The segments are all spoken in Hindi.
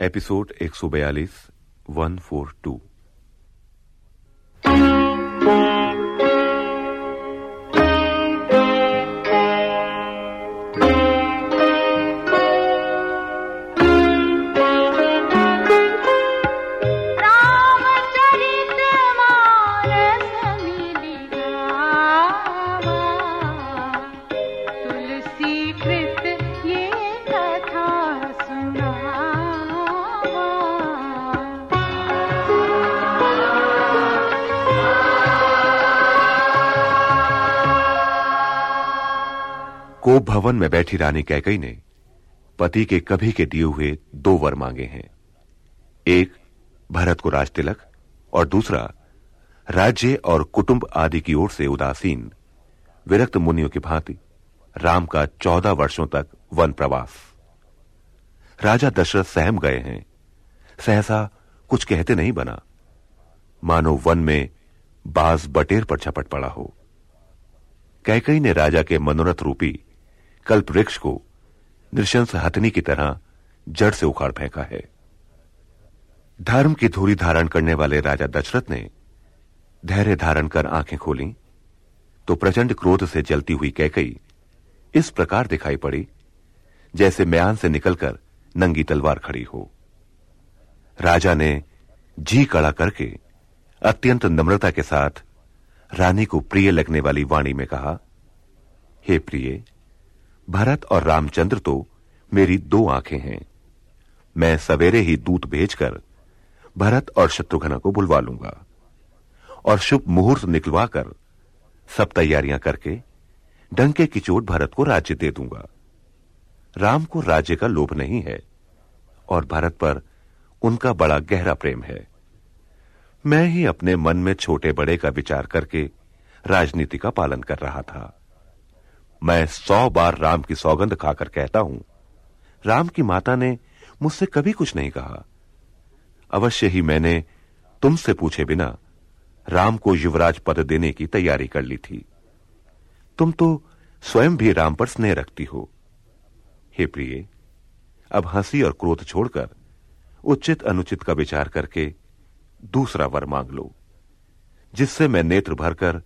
एपिसोड 142 142 कोप भवन में बैठी रानी कैकई ने पति के कभी के दिए हुए दो वर मांगे हैं। एक, भरत को राज तिलक, और दूसरा, राज्य और कुटुंब आदि की ओर से उदासीन, विरक्त मुनियों की भांति राम का चौदह वर्षों तक वन प्रवास। राजा दशरथ सहम गए हैं। सहसा कुछ कहते नहीं बना। मानो वन में बाज बटेर पर झपट पड़ा हो। कैकई ने राजा के मनोरथ रूपी कल्प वृक्ष को नृशंस हथनी की तरह जड़ से उखाड़ फेंका है। धर्म की धूरी धारण करने वाले राजा दशरथ ने धैर्य धारण कर आँखें खोली तो प्रचंड क्रोध से जलती हुई कैकई इस प्रकार दिखाई पड़ी, जैसे म्यान से निकलकर नंगी तलवार खड़ी हो। राजा ने जी कड़ा करके अत्यंत नम्रता के साथ रानी को प्रिय लगने वाली वाणी में कहा, हे प्रिय भरत और रामचंद्र तो मेरी दो आँखें हैं। मैं सवेरे ही दूत भेजकर भरत और शत्रुघ्न को बुलवा लूँगा और शुभ मुहूर्त निकलवाकर सब तैयारियाँ करके डंके की चोट भरत को राज्य दे दूँगा। राम को राज्य का लोभ नहीं है और भरत पर उनका बड़ा गहरा प्रेम है। मैं ही अपने मन में छोटे बड़े का विचार करके राजनीति का पालन कर रहा था। मैं सौ बार राम की सौगंध खाकर कहता हूँ, राम की माता ने मुझसे कभी कुछ नहीं कहा। अवश्य ही मैंने तुमसे पूछे बिना राम को युवराज पद देने की तैयारी कर ली थी। तुम तो स्वयं भी राम पर स्नेह रखती हो। हे प्रिय, अब हँसी और क्रोध छोड़कर उचित अनुचित का विचार करके दूसरा वर मांग लो, जिससे मैं नेत्र भरकर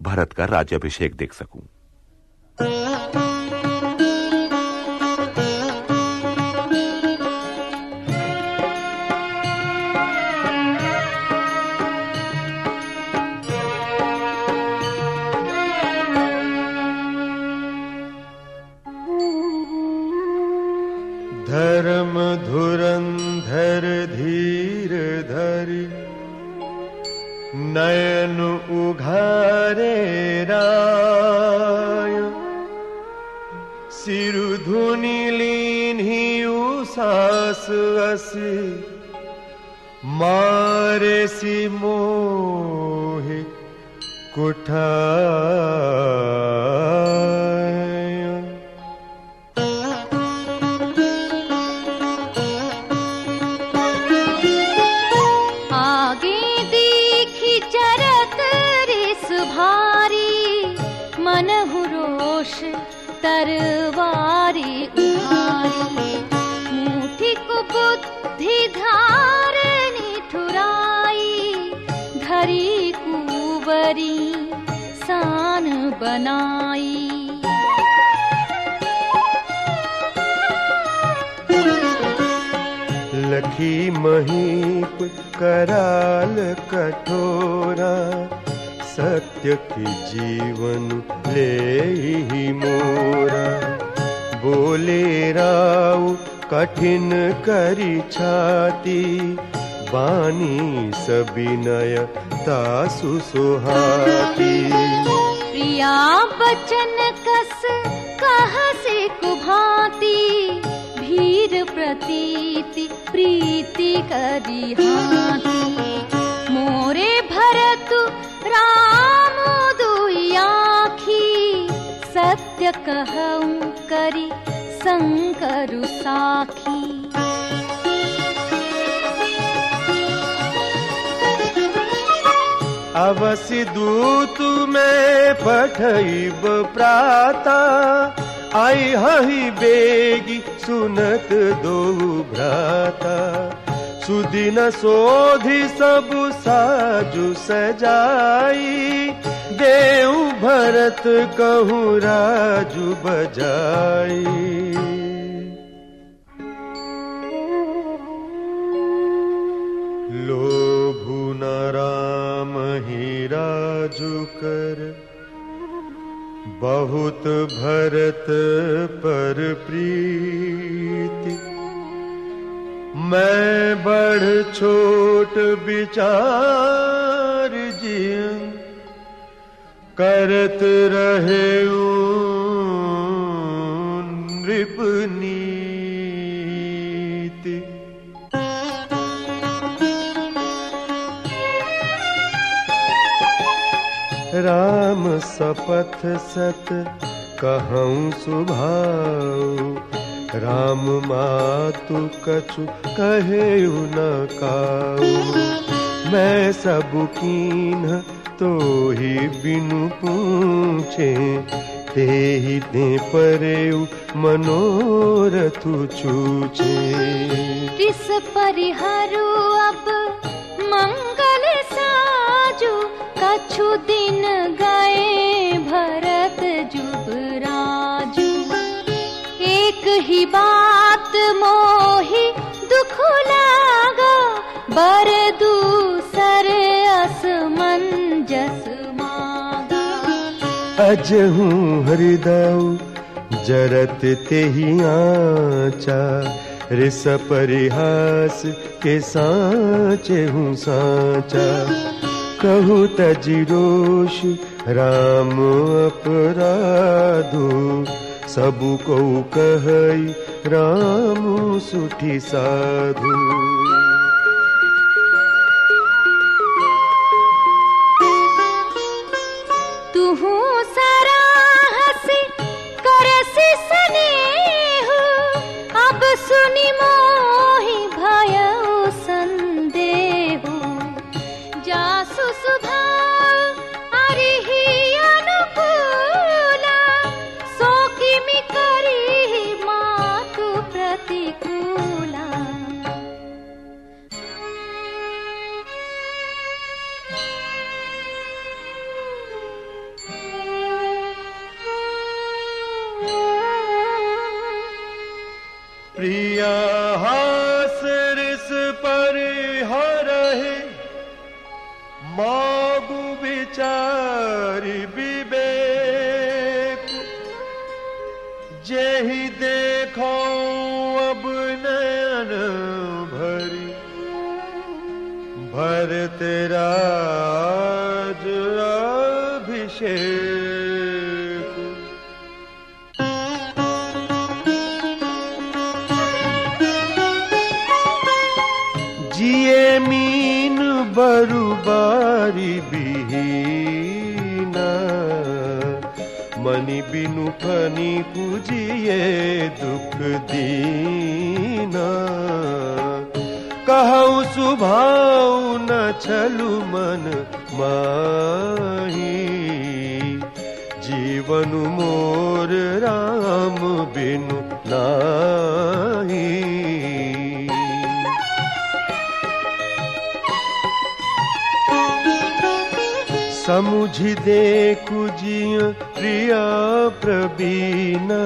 भरत का राज्याभिषेक देख सकूँ। धर्म धुरंधर धीर धरि। नयन उघारे राय। सिरु धुनि लीन्ही उसास असी। मारे सी मोहि कुठाय तरवारी उभारी। मुठी को बुद्धि धारणी ठुराई धरी कुवरी सान बनाई। लखी महीप कराल कठोरा सत्य की जीवन ले ही मोरा। बोले राव कठिन करी छाती। बानी सबिनय तासु सुहाती। प्रिया बचन कस कह से कुभाती। भीर प्रतीति प्रीति करी हाथी मोरे भरत राम कहूं करी संकरु साखी। अवसि हही बेगी सुनत दो भ्राता। सुदिन सोधि सब साजु सजाई देव भरत कहूँ राजू बजाई। लोभु न राम ही राजू कर। बहुत भरत पर प्रीति। मैं बढ़ छोट विचार जिय करत रहे नृपनीति। राम सपथ सत कहूँ, सुभाऊ। राम मातु कछु कहे न काऊ। मैं सब कीन तो ही बिनु पूछे ते ही दे परे मनोरथु छूछे। किस परिहारू अब मंगल साजू कछु दिन गए भरत जुबराजू एक ही बात मोही दुख लागा बर अजहू हृदय जरत ते ही आचा। रिस परिहास के साचे हूँ साचा। कहू तजिरोष राम अपराधो। सबु को कह राम सुठी साधु। मागु विचारी विवेक। जेहि देखो अब नयन भरी। भर राज मनि बिनु फनी पूजिए दुख दीना। कहूँ सुभाव न छलु मन माही। जीवन मोर राम बिनु नाही जिय प्रिया प्रवीणा।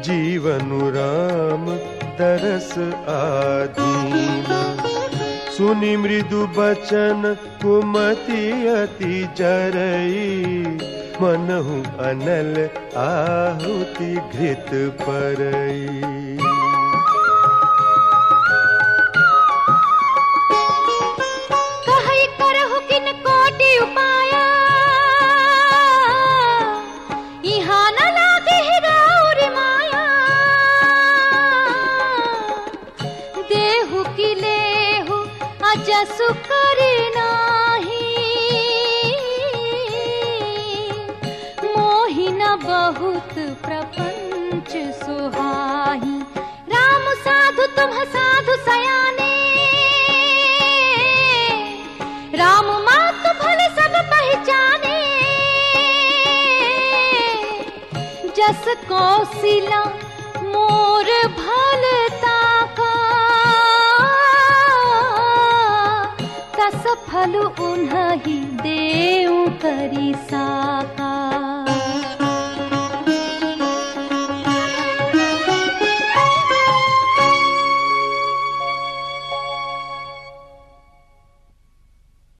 जीवन राम दरस आदीना। सुनि मृदु बचन कुमति अति जरई। मनहु अनल आहुति घृत परई साधु सयाने। राम मातु भले सब पहचाने। जस कौशिला मोर भलता का तस फल उन्हीं देव करी साका